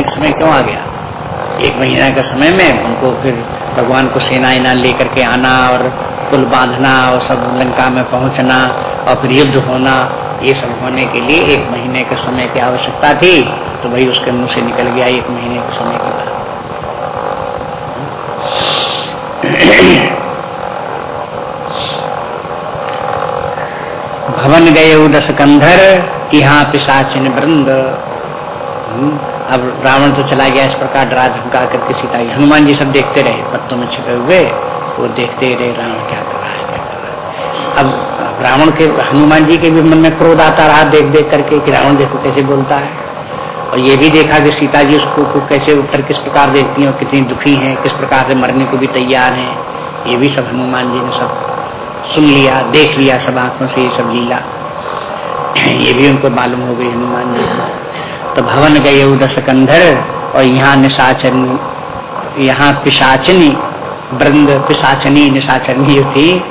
का समय क्यों आ गया? एक महीना के समय में उनको फिर भगवान को सेना इना लेकर के आना और पुल बांधना और सब लंका में पहुँचना और फिर युद्ध होना ये सब होने के लिए एक महीने के समय की आवश्यकता थी। तो भाई उसके मुँह से निकल गया एक महीने के समय के बाद। भवन गए उदस कंधर यहाँ पिशाचिन वृंद। हम्म, अब रावण तो चला गया, इस प्रकार डरा धमका करके सीता हनुमान जी सब देखते रहे, पत्तों में छिपे हुए, वो देखते रहे रावण क्या कर रहा है है। अब रावण के, हनुमान जी के भी मन में क्रोध आता रहा, देख देख करके कि रावण देखो कैसे बोलता है। और ये भी देखा कि सीता जी उसको को कैसे उत्तर किस प्रकार देखती हैं कितनी दुखी हैं, किस प्रकार से मरने को भी तैयार हैं। ये भी सब हनुमान जी ने सब सुन लिया, देख लिया, सब आँखों से ये सब लीला। ये भी उनको मालूम हो गई हनुमान जी को। तो भवन गए उदस कंधर और यहाँ निशाचन यहाँ पिशाचनी, वृंद पिशाचनी निशाचनी थी।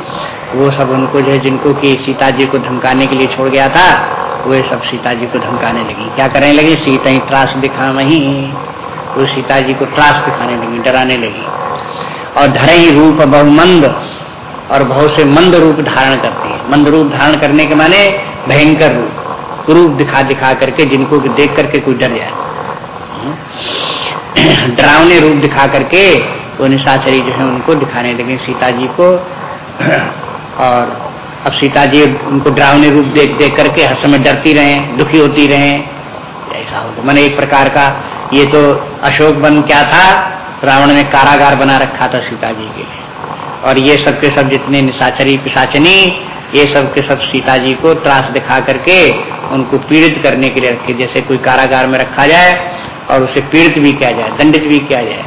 वो सब उनको जो जिनको की सीता जी को धमकाने के लिए छोड़ गया था, वे सब सीता जी को धमकाने लगी। क्या करने लगी? सीता ही त्रास दिखा वही वो सीता जी को त्रास दिखाने लगी, डराने लगी। और धरे ही रूप बहुमंद और बहुत से मंद रूप धारण करती है। मंद रूप धारण करने के माने भयंकर रूप। रूप दिखा दिखा करके जिनको देख करके कोई डर जाए। डरावने रूप दिखा करके वो निशाचरी जो है उनको दिखाने लगे सीता जी को। और अब सीता जी उनको डरावने रूप देख देख करके हर समय डरती रहे, दुखी होती रहे। ऐसा हो मैंने एक प्रकार का ये तो अशोक वन क्या था? रावण ने कारागार बना रखा था सीता जी के लिए। और ये सब के सब जितने निशाचरी, पिशाचनी, ये सब के सब सीता जी को त्रास दिखा करके उनको पीड़ित करने के लिए रखे, जैसे कोई कारागार में रखा जाए और उसे पीड़ित भी किया जाए, दंडित भी किया जाए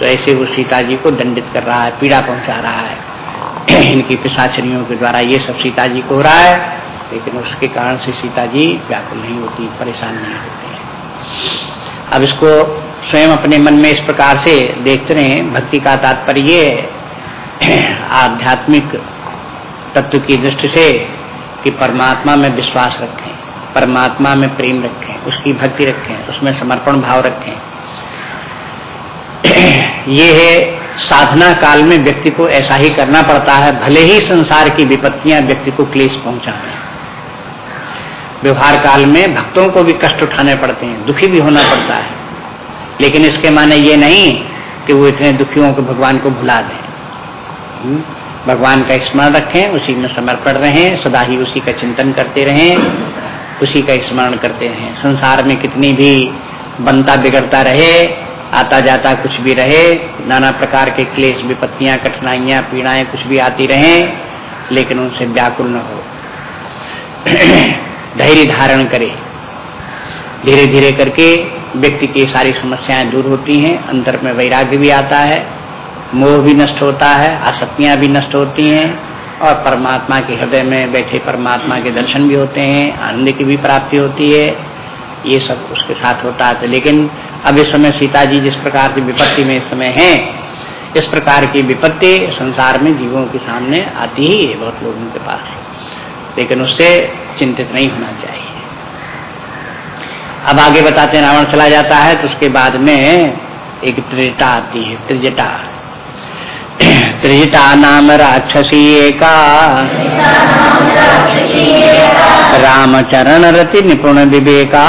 तो ऐसे वो सीता जी को दंडित कर रहा है, पीड़ा पहुँचा रहा है। इनकी पिशाचनियों के द्वारा ये सब सीता जी को हो रहा है, लेकिन उसके कारण से सीता जी व्याकुल नहीं होती, परेशान नहीं होती अब इसको स्वयं अपने मन में इस प्रकार से देखते रहे, भक्ति का तात्पर्य आध्यात्मिक तत्व की दृष्टि से कि परमात्मा में विश्वास रखें। परमात्मा में प्रेम रखें, उसकी भक्ति रखें, उसमें समर्पण भाव रखें। ये है, साधना काल में व्यक्ति को ऐसा ही करना पड़ता है, भले ही संसार की विपत्तियाँ व्यक्ति को क्लेश पहुँचाए। व्यवहार काल में भक्तों को भी कष्ट उठाने पड़ते हैं, दुखी भी होना पड़ता है। लेकिन इसके माने ये नहीं कि वो इतने दुखियों को भगवान को भुला दें। हम्म? भगवान का स्मरण रखें, उसी में समर्पण रहें, सदा ही उसी का चिंतन करते रहें। उसी का स्मरण करते हैं। संसार में कितनी भी बनता बिगड़ता रहे, आता जाता कुछ भी रहे, नाना प्रकार के क्लेश, विपत्तियाँ, कठिनाइयाँ, पीड़ाएँ कुछ भी आती रहें, लेकिन उनसे व्याकुल न हो। धैर्य धारण करे। धीरे धीरे करके व्यक्ति की सारी समस्याएँ दूर होती हैं अंतर में वैराग्य भी आता है, मोह भी नष्ट होता है, आसक्तियाँ भी नष्ट होती हैं और परमात्मा के हृदय में बैठे परमात्मा के दर्शन भी होते हैं, आनंद की भी प्राप्ति होती है, ये सब उसके साथ होता है। लेकिन अब इस समय सीता जी जिस प्रकार की विपत्ति में इस समय है, इस प्रकार की विपत्ति संसार में जीवों के सामने आती ही है, बहुत लोगों के पास। लेकिन उससे चिंतित नहीं होना चाहिए। अब आगे बताते रावण चला जाता है तो उसके बाद में एक त्रिजटा आती है, त्रिजटा। त्रिजटा नाम राक्षसी एका रामचरण रति निपुण विवेका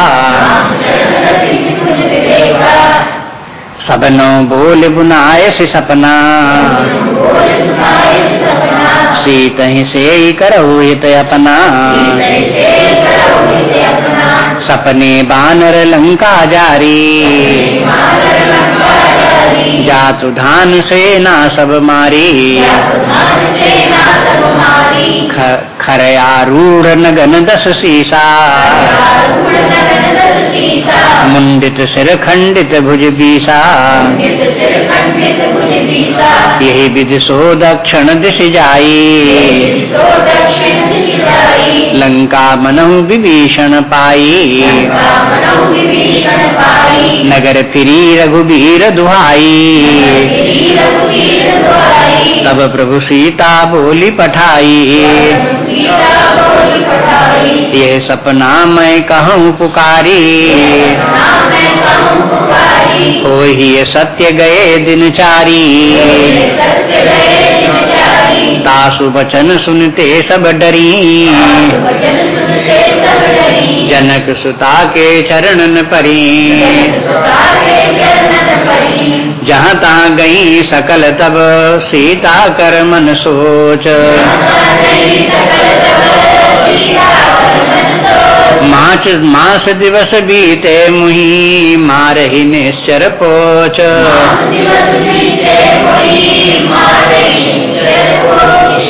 सबनो बोल बुनाय से सपना। सीत ही से करो हित अपना। सपने बानर लंका जारी। जातु धान से ना सब मारी खरयारूढ़ नगन दस सीसा मुंडित सिर खंडित भुज बीसा यही विधि सो दक्षिण दिश जाई। लंका मनहु विभीषण पाई नगर फिरी रघुबीर दुहाई। तब प्रभु सीता बोली पठाई। ये सपना मैं कहूँ पुकारी। हो ही सत्य गए दिनचारी दासु वचन सुनते सब डरी। जनक सुता के चरणन परी। जहाँ तहाँ गई सकल तब, सीता कर मन सोच। माच मास दिवस बीते मुही मार ही निश्चर पोच।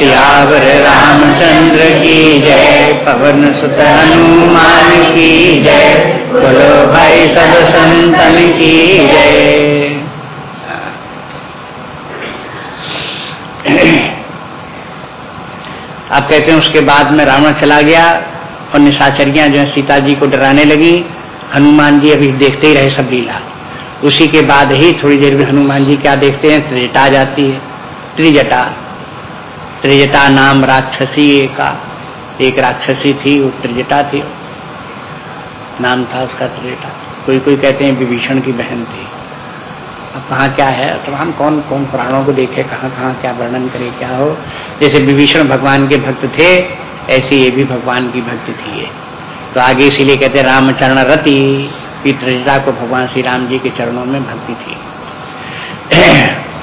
सियावर रामचंद्र की जय, पवन सुत हनुमान की जय, बोलो भाई सब संतन की जय। आप कहते हैं उसके बाद में रावण चला गया, और निशाचरियाँ जो है सीता जी को डराने लगी। हनुमान जी अभी देखते ही रहे सब लीला। उसी के बाद ही थोड़ी देर में हनुमान जी क्या देखते हैं, त्रिजटा जाती है, त्रिजटा। त्रिजटा नाम राक्षसी का। एक राक्षसी थी वो त्रिजटा थी। नाम था उसका त्रिजटा कोई कोई कहते हैं विभीषण की बहन थी। अब कहाँ क्या है? तो हम कौन कौन पुराणों को देखे, कहाँ कहाँ क्या वर्णन करे, क्या हो? जैसे विभीषण भगवान के भक्त थे, ऐसे ये भी भगवान की भक्ति थी ये। तो आगे इसीलिए कहते रामचरण रति पितृता को भगवान श्री राम जी के चरणों में भक्ति थी।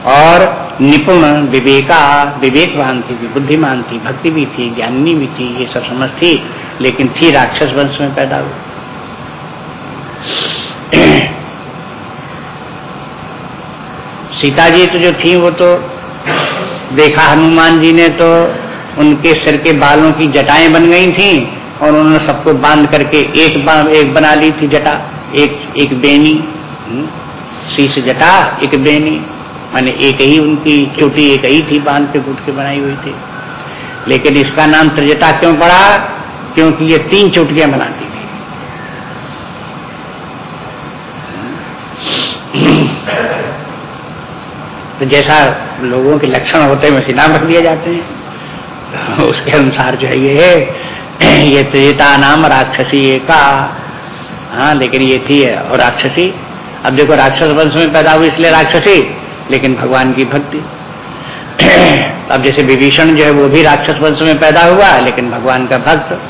और निपुण विवेका विवेकवान थी बुद्धिमान थी भक्ति भी थी ज्ञानी भी थी ये सब समझ थी लेकिन थी राक्षस वंश में पैदा हुई। सीता जी तो जो थी वो तो देखा हनुमान जी ने तो उनके सिर के बालों की जटाएँ बन गई थी और उन्होंने सबको बाँध करके एक बा, एक बना ली थी जटा एक एक बेनी हम्म, शीश जटा एक बेनी माने एक ही उनकी चोटी एक ही थी, बाँध के गुट के बनाई हुई थी। लेकिन इसका नाम त्रिजटा क्यों पड़ा? क्योंकि ये तीन चोटियाँ बनाती थी। तो जैसा लोगों के लक्षण होते हैं, वैसे नाम रख दिए जाते हैं। उसके अनुसार जो है ये ये त्रेता नाम राक्षसी का हाँ लेकिन ये थी और राक्षसी। अब देखो, राक्षस वंश में पैदा हुई इसलिए राक्षसी। लेकिन भगवान की भक्ति। अब जैसे विभीषण जो है, वो भी राक्षस वंश में पैदा हुआ, लेकिन भगवान का भक्त,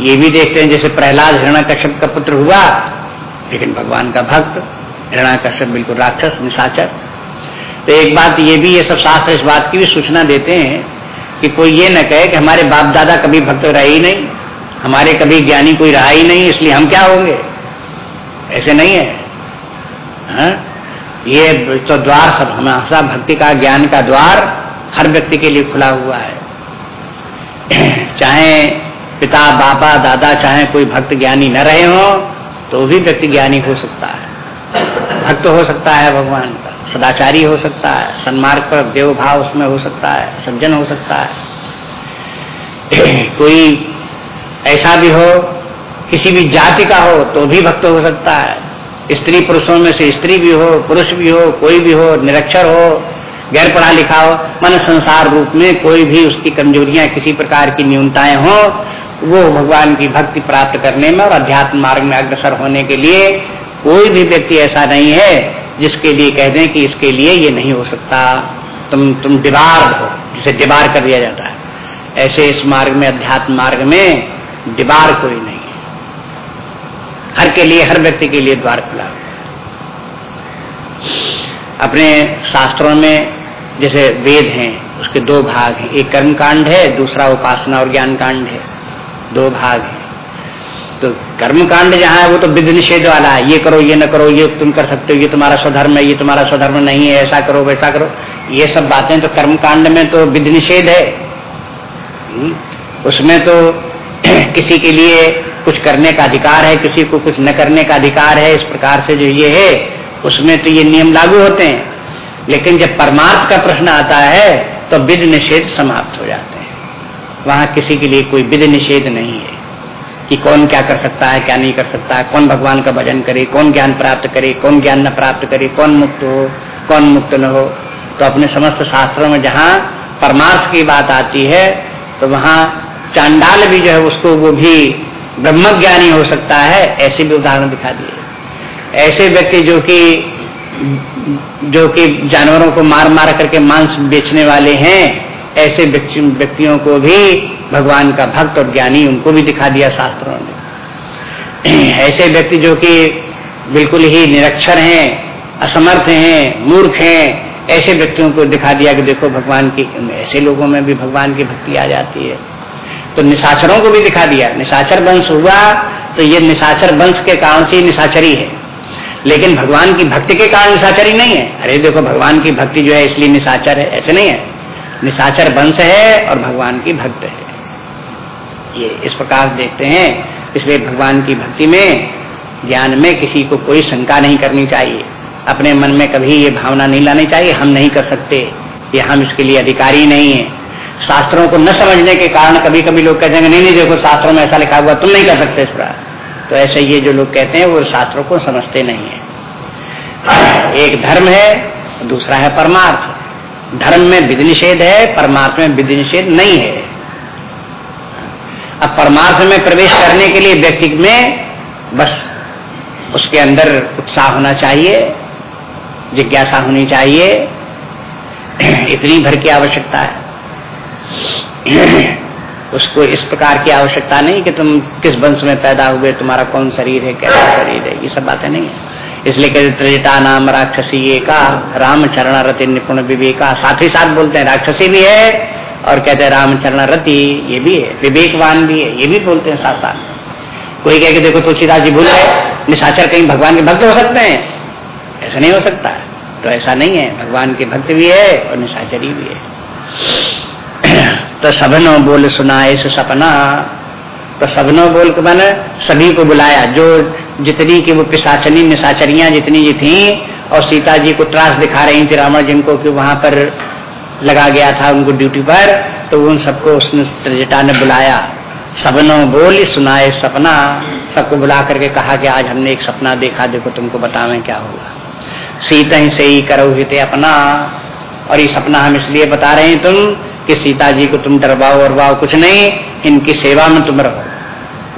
ये भी देखते हैं, जैसे प्रहलाद हिरणा कश्यप का पुत्र हुआ, लेकिन भगवान का भक्त हिरणा कश्यप बिल्कुल राक्षस, निशाचर। तो एक बात ये भी, ये सब शास्त्र इस बात की भी सूचना देते हैं कि कोई ये न कहे कि हमारे बाप दादा कभी भक्त रहे ही नहीं, हमारे कभी ज्ञानी कोई रहा ही नहीं, इसलिए हम क्या होंगे? ऐसे नहीं है। हा? ये तो द्वार सब, हमेशा भक्ति का, ज्ञान का द्वार हर व्यक्ति के लिए खुला हुआ है। चाहे पिता, बापा, दादा, चाहे कोई भक्त ज्ञानी न रहे हो तो भी व्यक्ति ज्ञानी हो सकता है। भक्त हो सकता है भगवान का, सदाचारी हो सकता है, सन्मार्ग पर देव भाव उसमें हो सकता है, सज्जन हो सकता है। कोई ऐसा भी हो, किसी भी जाति का हो तो भी भक्त हो सकता है। स्त्री पुरुषों में से स्त्री भी हो, पुरुष भी हो, कोई भी हो, निरक्षर हो, गैर पढ़ा लिखा हो, मन संसार रूप में कोई भी उसकी कमजोरियाँ किसी प्रकार की न्यूनताएँ हो, वो भगवान की भक्ति प्राप्त करने में और अध्यात्म मार्ग में अग्रसर होने के लिए कोई भी व्यक्ति ऐसा नहीं है जिसके लिए कह दें कि इसके लिए ये नहीं हो सकता। तुम तुम डिबार हो, जिसे डिबार कर दिया जाता है। ऐसे इस मार्ग में, अध्यात्म मार्ग में डिबार कोई हर के लिए हर व्यक्ति के लिए द्वार खुला। अपने शास्त्रों में जैसे वेद हैं उसके दो भाग हैं। एक कर्म कांड है दूसरा उपासना और ज्ञान कांड है। दो भाग है। तो कर्म कांड जहाँ है वो तो विधि निषेध वाला है। ये करो ये न करो ये तुम कर सकते हो ये तुम्हारा स्वधर्म है ये तुम्हारा स्वधर्म नहीं है ऐसा करो वैसा करो। ये सब बातें तो कर्म कांड में तो विधि निषेध है। हम्म, उसमें तो किसी के लिए कुछ करने का अधिकार है, किसी को कुछ न करने का अधिकार है, इस प्रकार से जो ये है, उसमें तो ये नियम लागू होते हैं। लेकिन जब परमार्थ का प्रश्न आता है तो विधि निषेध समाप्त हो जाते हैं। वहाँ किसी के लिए कोई विधि निषेध नहीं है कि कौन क्या कर सकता है, क्या नहीं कर सकता है, कौन भगवान का भजन करे, कौन ज्ञान प्राप्त करे, कौन ज्ञान न प्राप्त करे, कौन मुक्त हो, कौन मुक्त न हो। तो अपने समस्त शास्त्रों में जहाँ परमार्थ की बात आती है तो वहाँ चांडाल भी जो है, उसको वो भी ब्रह्म ज्ञानी हो सकता है, ऐसे भी उदाहरण दिखा दिए। ऐसे व्यक्ति जो कि जो कि जानवरों को मार मार करके मांस बेचने वाले हैं, ऐसे व्यक्तियों को भी भगवान का भक्त और ज्ञानी उनको भी दिखा दिया शास्त्रों ने। ऐसे व्यक्ति जो कि बिल्कुल ही निरक्षर हैं, असमर्थ हैं, मूर्ख हैं, ऐसे व्यक्तियों को दिखा दिया कि देखो भगवान की, ऐसे लोगों में भी भगवान की भक्ति आ जाती है। तो निशाचरों को भी दिखा दिया। निशाचर वंश हुआ तो ये निशाचर वंश के कारण से निशाचरी है। लेकिन भगवान की भक्ति के कारण निशाचरी नहीं है। अरे देखो, भगवान की भक्ति जो है, इसलिए निशाचर है, ऐसे नहीं है। निशाचर वंश है और भगवान की भक्त है। ये इस प्रकार देखते हैं। इसलिए भगवान की भक्ति में, ज्ञान में किसी को कोई शंका नहीं करनी चाहिए। अपने मन में कभी ये भावना नहीं लानी चाहिए, हम नहीं कर सकते। ये हम इसके लिए अधिकारी नहीं है। शास्त्रों को न समझने के कारण कभी कभी लोग कहते हैं, नहीं नहीं, देखो, शास्त्रों में ऐसा लिखा हुआ तुम नहीं कर सकते इस प्रकार तो ऐसे ये जो लोग कहते हैं, वो शास्त्रों को समझते नहीं है। एक धर्म है, दूसरा है परमार्थ। धर्म में विधि निषेध है, परमार्थ में विधि निषेध नहीं है। अब परमार्थ में प्रवेश करने के लिए व्यक्ति में बस उसके अंदर उत्साह होना चाहिए, जिज्ञासा होनी चाहिए। इतनी भर की आवश्यकता है। उसको इस प्रकार की आवश्यकता नहीं कि तुम किस वंश में पैदा हुए, तुम्हारा कौन शरीर है, कैसा शरीर है, ये सब बातें नहीं है। इसलिए कहते त्रिजटा नाम राक्षसी का राम चरण रति निपुण विवेका। साथ ही साथ बोलते हैं, राक्षसी भी है और कहते हैं राम चरण रति ये भी है, विवेकवान भी है, ये भी बोलते हैं साथ साथ। कोई कह के देखो, तुलसीदास जी भूल गए, निशाचर कहीं भगवान के भक्त हो सकते हैं। ऐसा नहीं हो सकता। तो ऐसा नहीं है, भगवान के भक्त भी है और निशाचरी भी है। तो सबनो बोल सुनाए सपना। तो सबनो बोल के मैंने सभी को बुलाया। जो जितनी की वो पिसाचनी निशाचरियाँ जितनी जी थी, और सीता जी को त्रास दिखा रही थी रावण जिनको कि वहाँ पर लगा गया था उनको ड्यूटी पर तो उन सबको उसने त्रिजटा ने बुलाया। सबनो बोल सुनाए सपना। सबको बुला करके कहा कि आज हमने एक सपना देखा, देखो तुमको बतावे क्या होगा। सीता ही से ही करो हिते अपना। और ये सपना हम इसलिए बता रहे हैं तुम कि सीता जी को तुम डरवाओ और कुछ नहीं, इनकी सेवा में तुम रहो।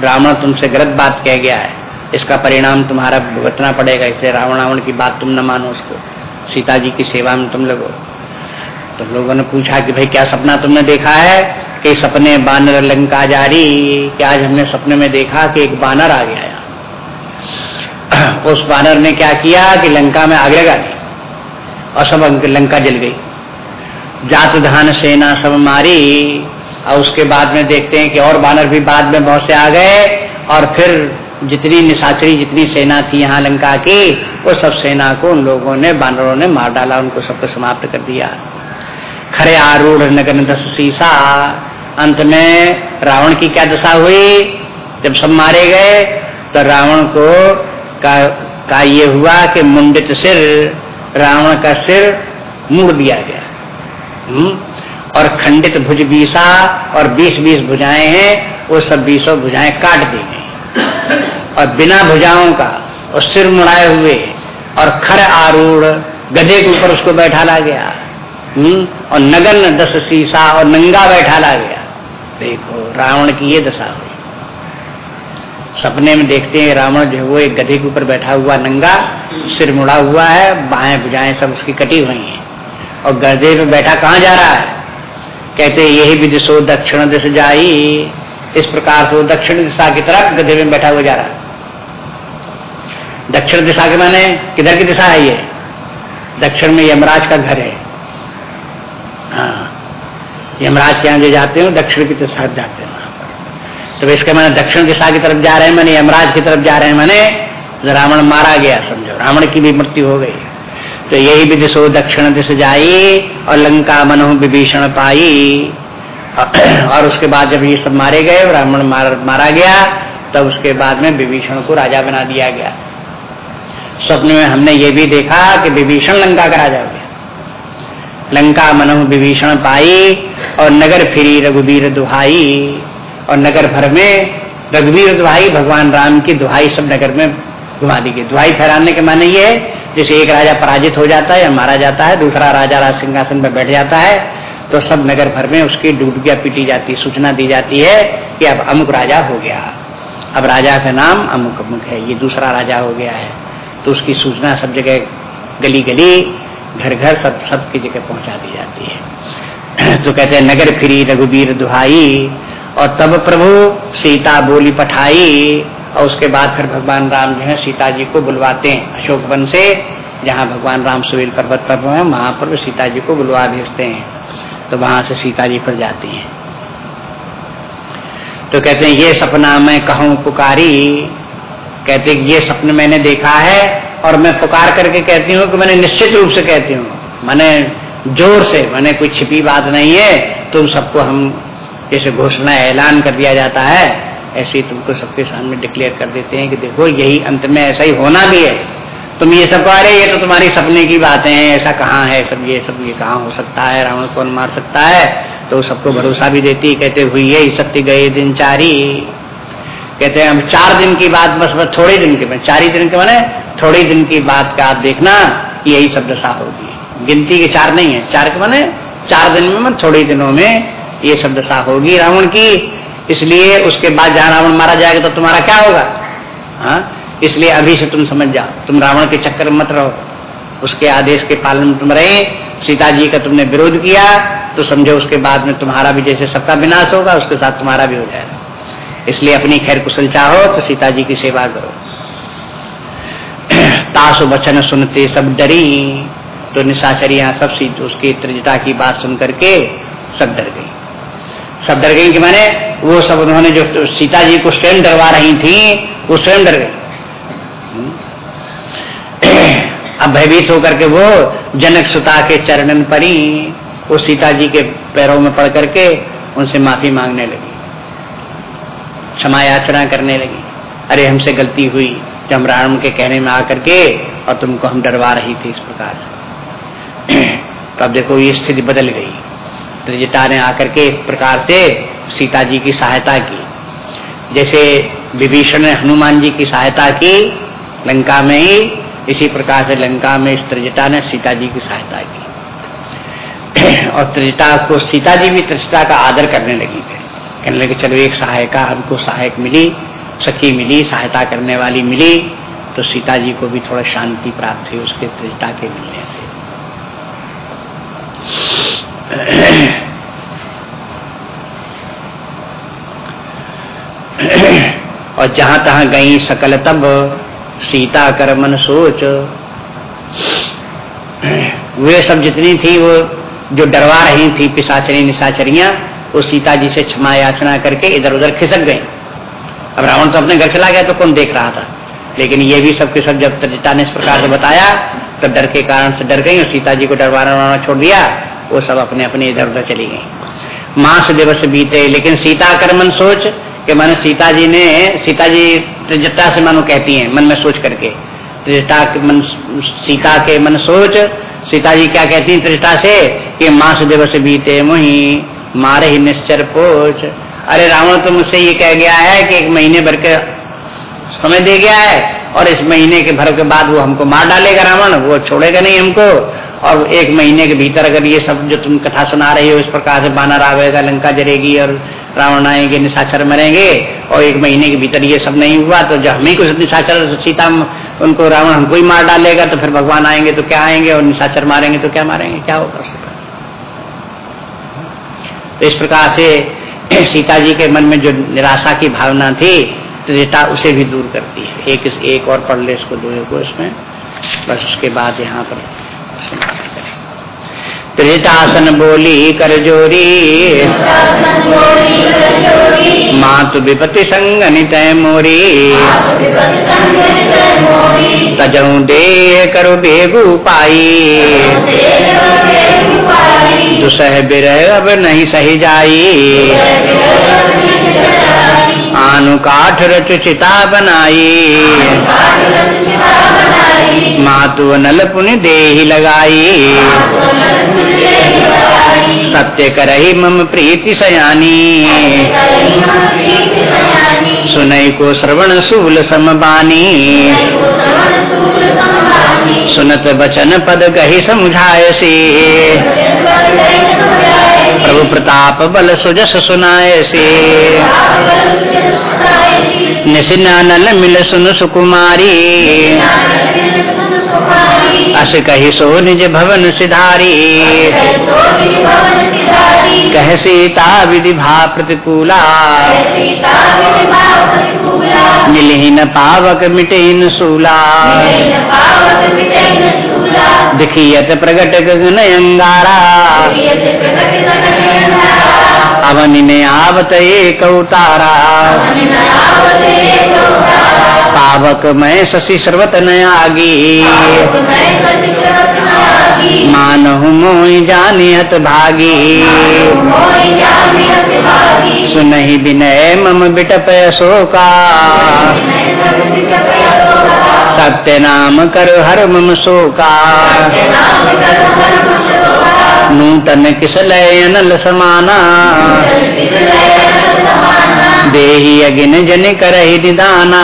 रावण तुमसे गलत बात कह गया है। इसका परिणाम तुम्हारा भुगतना पड़ेगा, इसलिए रावण रावण की बात तुम न मानो उसको। सीता जी की सेवा में तुम लगो। तो लोगों ने पूछा कि भाई, क्या सपना तुमने देखा है कि सपने बानर लंका जारी कि आज हमने सपने में देखा कि एक बानर आ गया उस बानर ने क्या किया कि लंका में आग लगा दी और सब लंका जल गई। जात धान सेना सब मारी और उसके बाद में देखते हैं कि और बानर भी बाद में बहुत से आ गए और फिर जितनी निशाचरी जितनी सेना थी यहाँ लंका की वो सब सेना को उन लोगों ने बानरों ने मार डाला उनको सबको समाप्त कर दिया। खरे आरूढ़ नगर दस शीशा अंत में रावण की क्या दशा हुई? जब सब मारे गए तो रावण को का, का ये हुआ कि मुंडित सिर रावण का सिर मुड़ दिया गया। हुँ? और खंडित भुज बीसा और बीस बीस भुजाएँ हैं, वो सब बीसों भुजाएँ काट दी गई। और बिना भुजाओं का और सिर मुड़ाए हुए और खर आरूढ़ गधे के ऊपर उसको बैठा ला गया। हम्म? और नगन दस शीशा और नंगा बैठा ला गया। देखो, रावण की ये दशा हुई। सपने में देखते हैं रावण जो वो एक गधे के ऊपर बैठा हुआ नंगा, सिर मुड़ा हुआ है, बाएँ भुजाएँ सब उसकी कटी हुई हैं। और गधे में बैठा कहाँ जा रहा है? कहते, यही दिशो दक्षिण दिश जाई। इस प्रकार से वो दक्षिण दिशा की तरफ़ गधे में बैठा हुआ जा रहा है। दक्षिण दिशा के माने, किधर की दिशा है ये? दक्षिण में यमराज का घर है। हाँ यमराज के यहाँ जो जाते हो, दक्षिण की दिशा जाते हैं। तो इसके मैंने दक्षिण दिशा की तरफ़ जा रहे हैं, मैंने यमराज की तरफ़ जा रहे हैं, मैंने रावण मारा गया, समझो। रावण की भी मृत्यु हो गई। तो यही भी दिशो दक्षिण दिश जाई और लंका मनो विभीषण पाई। और उसके बाद जब ये सब मारे गए ब्राह्मण मार, मारा गया तब उसके बाद में विभीषण को राजा बना दिया गया। स्वप्न में हमने ये भी देखा कि विभीषण लंका का राजा हो गया। लंका मनो विभीषण पाई और नगर फिरी रघुवीर दुहाई। और नगर भर में रघुवीर दुहाई भगवान राम की दुहाई सब नगर में घुमा दी गई। दुहाई फहराने के माने ये जैसे एक राजा पराजित हो जाता है या मारा जाता है, दूसरा राजा राज सिंहासन पर बैठ जाता है तो सब नगर भर में उसकी डूबिया पीटी जाती, सूचना दी जाती है कि अब अमुक राजा हो गया। अब राजा का नाम अमुक अमुक है, ये दूसरा राजा हो गया है। तो उसकी सूचना सब जगह गली गली घर घर सब, सबकी जगह पहुँचा दी जाती है। तो कहते हैं, नगर फिरी रघुवीर दुहाई, और तब प्रभु सीता बोली पठाई और उसके बाद फिर भगवान राम जो है सीता जी को बुलवाते हैं अशोक वन से, जहाँ भगवान राम सुवील पर्वत पर है, वहाँ पर भी सीता जी को बुलवा भेजते हैं। तो वहाँ से सीता जी पर जाती हैं। तो कहते हैं, ये सपना मैं कहूँ पुकारी। कहते ये सपन मैंने देखा है और मैं पुकार करके कहती हूँ कि मैंने निश्चित रूप से कहती हूँ। मैंने ज़ोर से, मैंने कोई छिपी बात नहीं है। तुम सबको हम, जैसे घोषणा ऐलान कर दिया जाता है ऐसे ही तुमको सबके सामने डिक्लेयर कर देते हैं कि देखो, यही अंत में ऐसा ही होना भी है। तुम ये सब कह रहे ये तो तुम्हारी सपने की बातें हैं, ऐसा कहाँ है, सब ये सब ये कहाँ हो सकता है, रावण कौन मार सकता है? तो सबको भरोसा भी देती कहते हुई यही सत्य गए दिन चारी कहते हैं, हम चार दिन की बात बस बस थोड़े दिन के मैं चार ही दिन के मैंने थोड़े दिन की बात का आप देखना, यही सब दशा होगी गिनती के चार नहीं है, चार के मैंने चार दिन में मैं थोड़े दिनों में ये सब दशा होगी रावण की इसलिए उसके बाद जहाँ रावण मारा जाएगा तो तुम्हारा क्या होगा? हाँ? इसलिए अभी से तुम समझ जाओ। तुम रावण के चक्कर मत रहो। उसके आदेश के पालन में तुम रहे। सीता जी का तुमने विरोध किया तो समझो उसके बाद में तुम्हारा भी जैसे सबका विनाश होगा, उसके साथ तुम्हारा भी हो जाएगा। इसलिए अपनी खैर कुशल चाहो तो सीता जी की सेवा करो। तासु वचन सुनते सब डरी। तो निशाचरिया सब उसकी त्रिजता की बात सुन करके सब डर गई। सब डर गई कि मैंने वो सब उन्होंने जो सीता जी को स्वयं डरवा रही थी, वो स्वयं डर गई। अब भयभीत होकर के वो जनक सुता के चरणन परी, वो सीता जी के पैरों में पड़ करके उनसे माफ़ी मांगने लगी। क्षमा याचना करने लगी। अरे, हमसे गलती हुई, जब हम राम के कहने में आकर के और तुमको हम डरवा रही थी इस प्रकार से। तो अब देखो, ये स्थिति बदल गई। त्रिजटा ने आकर के एक प्रकार से सीता जी की सहायता की। जैसे विभीषण ने हनुमान जी की सहायता की, लंका में ही, इसी प्रकार से लंका में इस त्रिजटा ने सीता जी की सहायता की। और त्रिजटा को सीता जी भी त्रिजटा का आदर करने लगी। थे कहने लगे, चलो एक सहायिका, हमको सहायक मिली, सखी मिली, सहायता करने वाली मिली तो सीता जी को भी थोड़ा शांति प्राप्त हुई उसके त्रिजटा के मिलने से। और जहाँ तहां गई सकल तब, सीता कर मन सोच। वे सब जितनी थी, वो जो डरवा रही थी पिसाचरी निशाचरिया, वो सीता जी से क्षमा याचना करके इधर उधर खिसक गई। अब रावण तो अपने घर चला गया तो कौन देख रहा था? लेकिन ये भी सबके सब जब त्रिता ने इस प्रकार से बताया तो डर के कारण से डर गई और सीता जी को डरवाना छोड़ दिया। वो सब अपने अपने इधर उधर चली गई। मास दिवस बीते, लेकिन सीता कर मन सोच कि मानो सीता जी ने, सीता जी त्रिजटा से मानो कहती हैं, मन में सोच करके। त्रिजटा के मन, सीता के मन सोच, सीता जी क्या कहती हैं त्रिजटा से? कि मास दिवस बीते मुही, मारे ही निश्चर पोच। अरे रावण तो मुझसे ये कह गया है कि एक महीने भर के समय दे गया है, और इस महीने के भर के बाद वो हमको मार डालेगा रावण, वो छोड़ेगा नहीं हमको। और एक महीने के भीतर अगर ये सब जो तुम कथा सुना रही हो, इस प्रकार से बानर आवेगा, लंका जरेगी और रावण आएँगे, निशाचर मरेंगे, और एक महीने के भीतर ये सब नहीं हुआ तो जब हमें कुछ निशाचर सीता उनको रावण हमको ही मार डालेगा तो फिर भगवान आएँगे तो क्या आएँगे, और निशाचर मारेंगे तो क्या मारेंगे, क्या होगा उसका तो इस प्रकार से सीता जी के मन में जो निराशा की भावना थी त्रिता उसे भी दूर करती है। एक एक और पढ़ ले इसको दो को इसमें, बस उसके बाद यहाँ पर त्रितासन बोली कर जोरी। मातु विपति संग नितय मोरी। तजऊ दे करो बेगू पाई। दुसह बिरह अब नहीं सही जाई। आनु काठ रच चिता बनाई। मातु नल पुण्य दे लगाई सत्य करही मम प्रीति सयानी सुनई को श्रवण सूल समबानी सुनत बचन पद कही समुझाय से प्रभु प्रताप बल सुजस सुनाय से निशिनानल मिल सुन सुकुमारी अस कही सो निज भवन सिधारी। कह सीता विधि भा प्रतिकूला। मिलही न पावक मिटे न सूला दिखियत प्रगट गगन अंगारा। अवन ने आवत एक उतारा पावक मैं शशि सर्वत न आगी मानहु मोहि जानियत भागी। सुनहि विनय मम बिटप शोका। सत्य नाम कर हर मम शोका। नूतन किस लय अनल समाना देही अगिन जन करहि निदाना।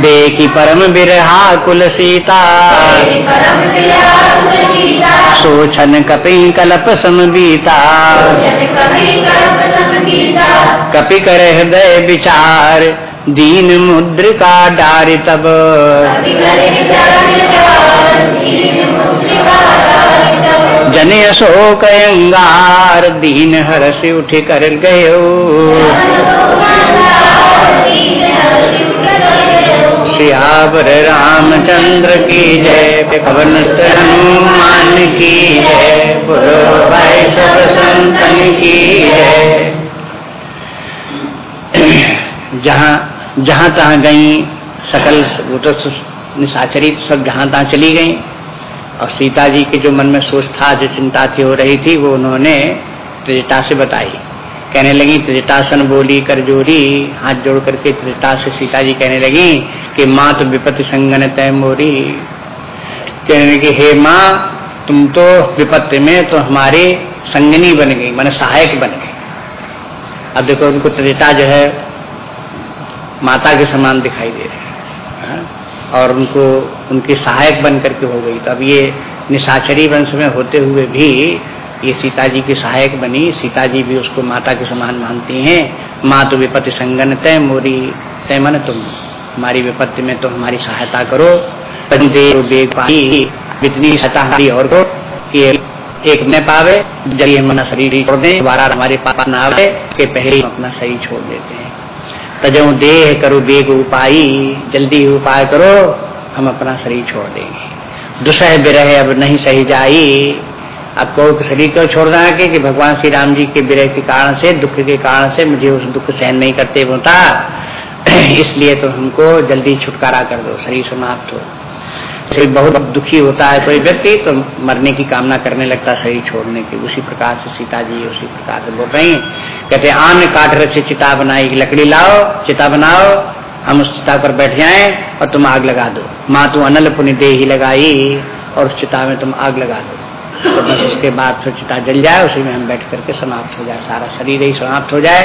देखी परम बिरहा कुल सीता सोचन कपि कलप समबीता कपि कर हृदय विचार। दीन मुद्रिका डारि तब। जन अशोक अंगार दीन हरस उठ कर गयो। श्यावर रामचंद्र की जय पवन हनुमान की जय बुरो भाई सब संतन की जय। जहाँ जहाँ तहाँ गई, सकल, वो तो निशाचरी सब जहाँ तहाँ चली गई। और सीता जी के जो मन में सोच था, जो चिंता थी हो रही थी, वो उन्होंने त्रिजटा से बताई। कहने लगी त्रिजटासन बोली कर जोरी हाथ जोड़ करके त्रिजटा से सीता जी कहने लगी कि माँ तो विपत्ति संगन तय मोरी। कहने लगी, हे माँ, तुम तो विपत्ति में तो हमारी संगनी बन गई, मैंने सहायक बन गई। अब देखो, उनको त्रिजटा जो है, माता के समान दिखाई दे रहे हैं? और उनको, उनकी सहायक बन करके हो गई। तो अब ये निशाचरी वंश में होते हुए भी ये सीता जी की सहायक बनी। सीता जी भी उसको माता के समान मानती हैं। माँ तो विपत्ति संगन तय, मोरी तय मन तुम। हमारी विपत्ति में तो हमारी सहायता करो। इतनी सहायता हमारी और को, कि एक न पावे जल्दी अपना शरीर छोड़ दे। दोबारा हमारे पापा न आवे, कि पहले अपना शरीर छोड़ देते हैं। तजो देह करो, बेग उपाई, जल्दी उपाय करो, हम अपना शरीर छोड़ देंगे। दुसह विरह अब नहीं सही जाई। अब को शरीर को छोड़ना है कि भगवान श्री राम जी के विरह के कारण से, दुख के कारण से मुझे उस दुख सहन नहीं करते होता इसलिए तो हमको जल्दी छुटकारा कर दो, शरीर समाप्त हो। शरीर बहुत दुखी होता है, कोई व्यक्ति तो मरने की कामना करने लगता है, शरीर छोड़ने की। उसी प्रकार से सीता जी उसी प्रकार से बोल रही कहते आन काट से चिता बनाई, लकड़ी लाओ, चिता बनाओ, हम उस चिता पर बैठ जाएँ और तुम आग लगा दो। माँ, तू अनल पुण्य दे ही लगाई और उस चिता में तुम आग लगा दो। तो बस उसके बाद फिर चिता जल जाए, उसी में हम बैठ करके समाप्त हो जाए। सारा शरीर ही समाप्त हो जाए,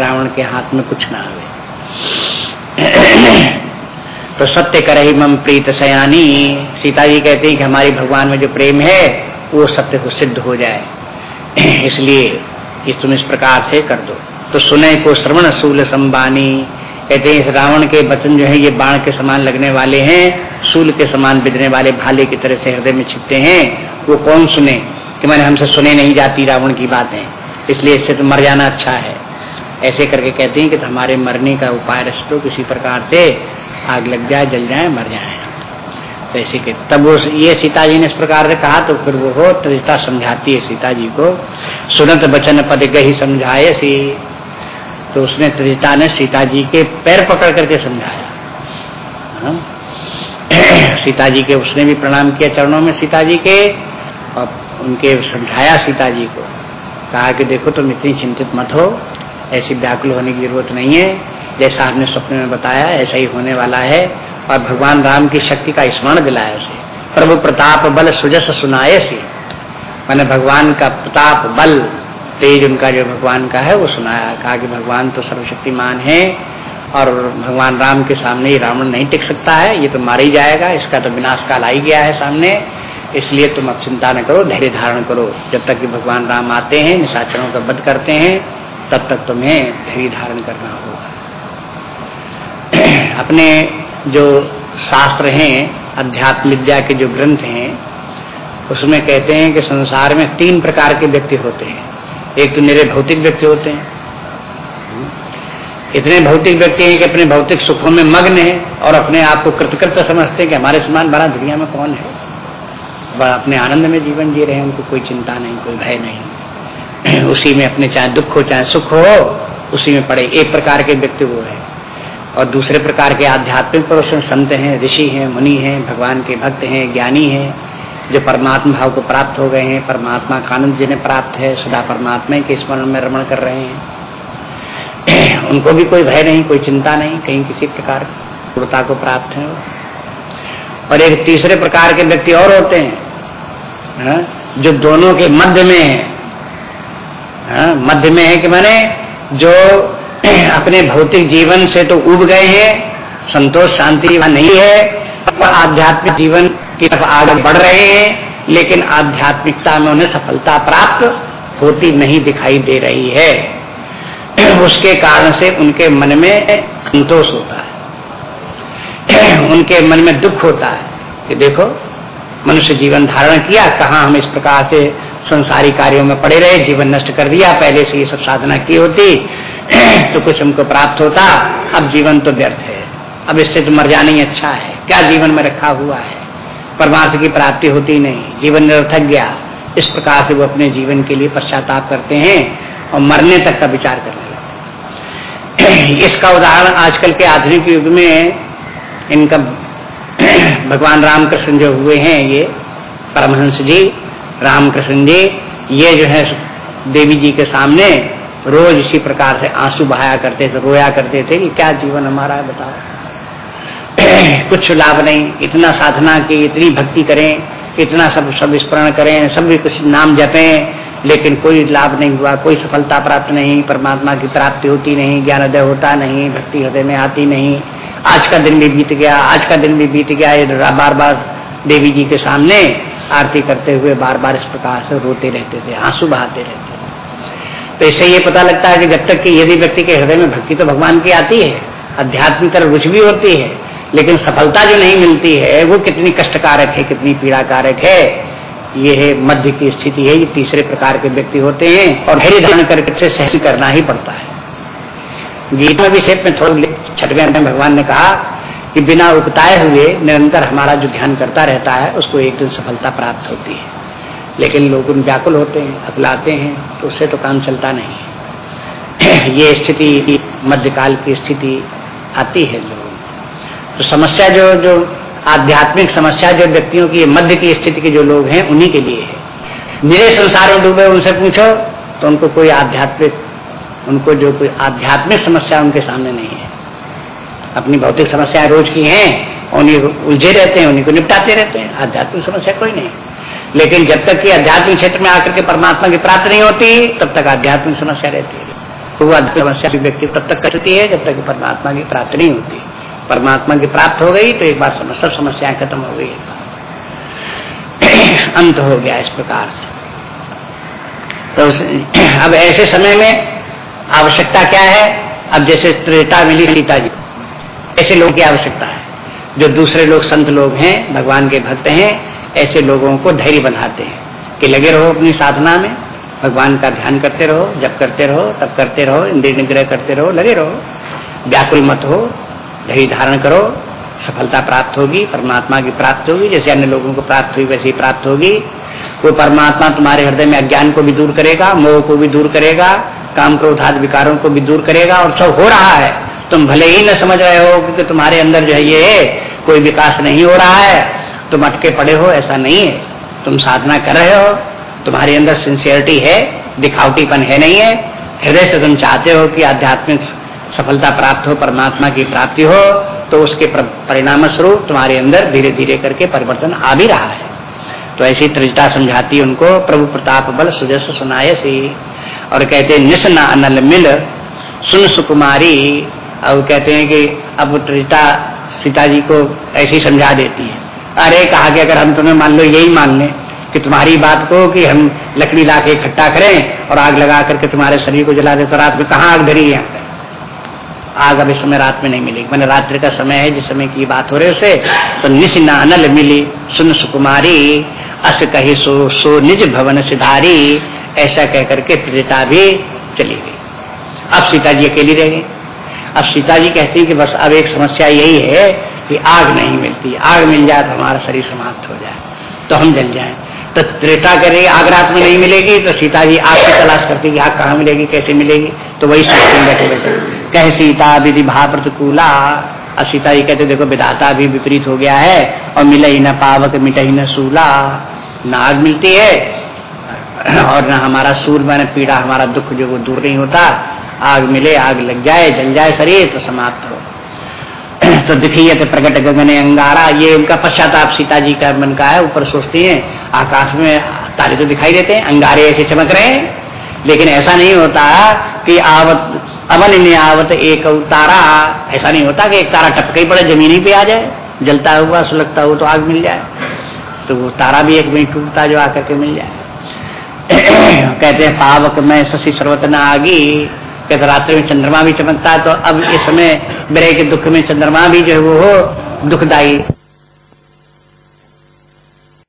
रावण के हाथ में कुछ ना आवे। तो सत्य कर ही मम प्रीत सयानी। सीता जी कहती हैं कि हमारी भगवान में जो प्रेम है, वो सत्य को सिद्ध हो जाए। इसलिए ये तुम इस प्रकार से कर दो। तो सुने को श्रवण सूल संबानी। कहते हैं, रावण के वचन जो है, ये बाण के समान लगने वाले हैं, सूल के समान बिजने वाले भाले की तरह से हृदय में छिपते हैं। वो कौन सुने? कि मैंने हमसे सुने नहीं जाती रावण की बातें। इसलिए इससे तो मर जाना अच्छा है। ऐसे करके कहते हैं कि तो हमारे मरने का उपाय रच दो किसी प्रकार से। आग लग जाए, जल जाए, मर जाए। तो ऐसे के तब वो ये सीता जी ने इस प्रकार से कहा तो फिर वो त्रिता समझाती है सीता जी को। सुनत बचन पद गही समझाए सी। तो उसने त्रिता ने सीता जी के पैर पकड़ करके समझाया। हाँ? सीता जी के उसने भी प्रणाम किया चरणों में सीता जी के, और उनके समझाया सीता जी को। कहा कि देखो, तुम इतनी चिंतित मत हो, ऐसी व्याकुल होने की ज़रूरत नहीं है। जैसा आपने स्वप्न में बताया, ऐसा ही होने वाला है और भगवान राम की शक्ति का स्मरण दिलाया उसे। प्रभु प्रताप बल सुजस सुनाए से मैंने भगवान का प्रताप बल, तेज उनका जो भगवान का है, वो सुनाया। कहा कि भगवान तो सर्वशक्तिमान है और भगवान राम के सामने ही रावण नहीं टिक सकता है, ये तो मार ही जाएगा, इसका तो विनाश काल आ ही गया है सामने। इसलिए तुम अब चिंता न करो, धैर्य धारण करो। जब तक कि भगवान राम आते हैं, निशाचरों का वध करते हैं, तब तक तुम्हें धैर्य धारण करना होगा। अपने जो शास्त्र हैं, अध्यात्म विद्या के जो ग्रंथ हैं, उसमें कहते हैं कि संसार में तीन प्रकार के व्यक्ति होते हैं। एक तो मेरे भौतिक व्यक्ति होते हैं। इतने भौतिक व्यक्ति हैं कि अपने भौतिक सुखों में मग्न है और अपने आप को कृतकृत समझते हैं कि हमारे समान बड़ा दुनिया में कौन है। बड़ा अपने आनंद में जीवन जी रहे हैं, उनको कोई चिंता नहीं, कोई भय नहीं। उसी में अपने चाहे दुख हो, चाहे सुख हो, उसी में पड़े एक प्रकार के व्यक्ति वो है। और दूसरे प्रकार के आध्यात्मिक पुरुष संत हैं ऋषि हैं मुनि हैं भगवान के भक्त हैं ज्ञानी हैं जो परमात्मा भाव को प्राप्त हो गए हैं। परमात्मा का आनंद जिन्हें प्राप्त है सदा परमात्मा के स्मरण में रमण कर रहे हैं। उनको भी कोई भय नहीं कोई चिंता नहीं कहीं किसी प्रकार पूर्णता को प्राप्त है और एक तीसरे प्रकार के व्यक्ति और होते हैं हाँ, जो दोनों के मध्य में है। हाँ, मध्य में है कि मैंने जो अपने भौतिक जीवन से तो उब गए हैं, संतोष शांति नहीं है और आध्यात्मिक जीवन की तरफ़ आगे बढ़ रहे हैं, लेकिन आध्यात्मिकता में उन्हें सफलता प्राप्त होती नहीं दिखाई दे रही है। उसके कारण से उनके मन में संतोष होता है। उनके मन में दुख होता है कि देखो, मनुष्य जीवन धारण किया, कहा हम इस प्रकार से संसारी कार्यों में पड़े रहे, जीवन नष्ट कर दिया, पहले से ये सब साधना की होती तो कुछ हमको प्राप्त होता। अब जीवन तो व्यर्थ है। अब इससे तो मर जाना ही अच्छा है। क्या जीवन में रखा हुआ है? परमार्थ की प्राप्ति होती नहीं। जीवन निरर्थक गया। इस प्रकार से वो अपने जीवन के लिए पश्चाताप करते हैं और मरने तक का विचार करने लगते इसका उदाहरण आजकल के आधुनिक युग में इनका भगवान रामकृष्ण जो हुए हैं, ये परमहंस जी, रामकृष्ण जी, ये जो है देवी जी के सामने रोज इसी प्रकार से आँसू बहाया करते थे, रोया करते थे कि क्या जीवन हमारा है, बताओ। कुछ लाभ नहीं, इतना साधना की, इतनी भक्ति करें, इतना सब सब स्मरण करें, सब भी कुछ नाम जपें, लेकिन कोई लाभ नहीं हुआ, कोई सफलता प्राप्त नहीं, परमात्मा की प्राप्ति होती नहीं ज्ञानोदय होता नहीं, भक्ति हृदय में आती नहीं। आज का दिन भी बीत गया, आज का दिन भी बीत गया बार बार देवी जी के सामने आरती करते हुए बार बार इस प्रकार से रोते रहते थे, आँसू बहाते रहते तो इससे ये पता लगता है कि जब तक कि यदि व्यक्ति के हृदय में भक्ति तो भगवान की आती है अध्यात्मिक तरफ़ रुचि भी होती है, लेकिन सफलता जो नहीं मिलती है, वो कितनी कष्टकारक है, कितनी पीड़ाकारक है, ये है मध्य की स्थिति है, ये तीसरे प्रकार के व्यक्ति होते हैं, और धैर्य धारण करके सहसी करना ही पड़ता है। गीता विषय में थोड़ा छठवें में भगवान ने कहा कि बिना उकताए हुए निरंतर हमारा जो ध्यान करता रहता है, उसको एक दिन सफलता प्राप्त होती है। लेकिन लोग उन व्याकुल होते हैं, अकलाते हैं तो उससे तो काम चलता नहीं ये स्थिति, मध्यकाल की स्थिति आती है लोगों तो समस्या जो जो आध्यात्मिक समस्या जो व्यक्तियों की, मध्य की स्थिति के जो लोग हैं, उन्हीं के लिए है। मेरे संसार में डूबे, उनसे पूछो तो उनको कोई आध्यात्मिक, उनको जो कोई आध्यात्मिक समस्या उनके सामने नहीं है। अपनी भौतिक समस्याएँ रोज की हैं, उन्हीं उलझे रहते हैं, उन्हीं को निपटाते रहते हैं। आध्यात्मिक समस्या कोई नहीं। लेकिन जब तक कि आध्यात्मिक क्षेत्र में आकर के परमात्मा की प्राप्त नहीं होती, तब तक आध्यात्मिक समस्या रहती है। वो समस्या व्यक्ति तब तक कटती है जब तक परमात्मा की प्राप्त नहीं होती। परमात्मा की प्राप्त हो गई तो एक बार सब समस्याएँ खत्म हो गई। अंत हो गया इस प्रकार से। तो अब ऐसे समय में आवश्यकता क्या है? अब जैसे त्रेता मिली सीता जी ऐसे लोगों की आवश्यकता है। जो दूसरे लोग संत लोग हैं, भगवान के भक्त हैं ऐसे लोगों को धैर्य बनाते हैं कि लगे रहो अपनी साधना में, भगवान का ध्यान करते रहो जब करते रहो तब करते रहो, इंद्रिय निग्रह करते रहो, लगे रहो। व्याकुल मत हो, धैर्य धारण करो, सफलता प्राप्त होगी, परमात्मा की प्राप्त होगी, जैसे अन्य लोगों को प्राप्त हुई वैसे ही प्राप्त होगी। वो परमात्मा तुम्हारे हृदय में अज्ञान को भी दूर करेगा, मोह को भी दूर करेगा, काम क्रोधाद विकारों को भी दूर करेगा और सब हो रहा है। तुम भले ही न समझ रहे हो क्योंकि तुम्हारे अंदर जो है ये कोई विकास नहीं हो रहा है। तुम अटके पड़े हो, ऐसा नहीं है। तुम साधना कर रहे हो, तुम्हारे अंदर सिंसियरिटी है, दिखावटीपन है नहीं है। हृदय से तुम चाहते हो कि आध्यात्मिक सफलता प्राप्त हो, परमात्मा की प्राप्ति हो तो उसके परिणाम स्वरूप तुम्हारे अंदर धीरे धीरे करके परिवर्तन आ भी रहा है। तो ऐसी त्रिजता समझाती उनको, प्रभु प्रताप बल सुजस सुनाए सी। और कहते निस अनल मिल, सुन सुकुमारी। और कहते हैं कि अब त्रिता सीता जी को ऐसी समझा देती है। अरे, कहा कि अगर हम तुम्हें मान लो, यही मान लें कि तुम्हारी बात को कि हम लकड़ी ला के इकट्ठा करें और आग लगा करके तुम्हारे शरीर को जला दे तो रात में कहाँ आग धरी है आग अब इस समय रात में नहीं मिलेगी। मैंने रात्रि का समय है, जिस समय की बात हो रही उसे तो निश अनल मिली। सुन सुकुमारी, अस कही सो सो निज भवन सिधारी। ऐसा कह करके त्रेता भी चली गई। अब सीता जी अकेली रह गई। अब सीता जी कहती है कि बस अब एक समस्या यही है कि आग नहीं मिलती, आग मिल जाए तो हमारा शरीर समाप्त हो जाए। तो हम जल जाए। तो त्रेता करे आग रात में नहीं मिलेगी तो सीता जी आग की तलाश करती कि आग कहाँ मिलेगी, कैसे मिलेगी? तो वही सोचते बैठे बैठे। कह, सीता, विधि भा प्रतिकूला अब सीता जी कहते, देखो, विधाता भी विपरीत हो गया है और मिले ही न पावक मिट ही न सूला। न आग मिलती है और न हमारा सूर मैंने पीड़ा, हमारा दुख जो वो दूर नहीं होता। आग मिले, आग लग जाए, जल जाए शरीर तो समाप्त हो। तो दिखिए तो प्रकट गगने अंगारा, ये उनका पश्चाताप सीता जी का मन का है, ऊपर सोचती हैं, आकाश में तारे तो दिखाई देते हैं, अंगारे ऐसे चमक रहे हैं। लेकिन ऐसा नहीं होता कि आवत अवन में आवत एक तारा, ऐसा नहीं होता कि एक तारा टपके ही पड़े, ज़मीन ही पे आ जाए, जलता हुआ, सुलगता हुआ तो आग मिल जाए। तो वो तारा भी एक मिनट टूटता जो आकर के मिल जाए। कहते हैं, पावक में शशि सर्वत न आगी कहते रात्रि में चंद्रमा भी चमकता है तो अब इस समय मेरे के दुख में चंद्रमा भी जो है वो हो दुखदायी।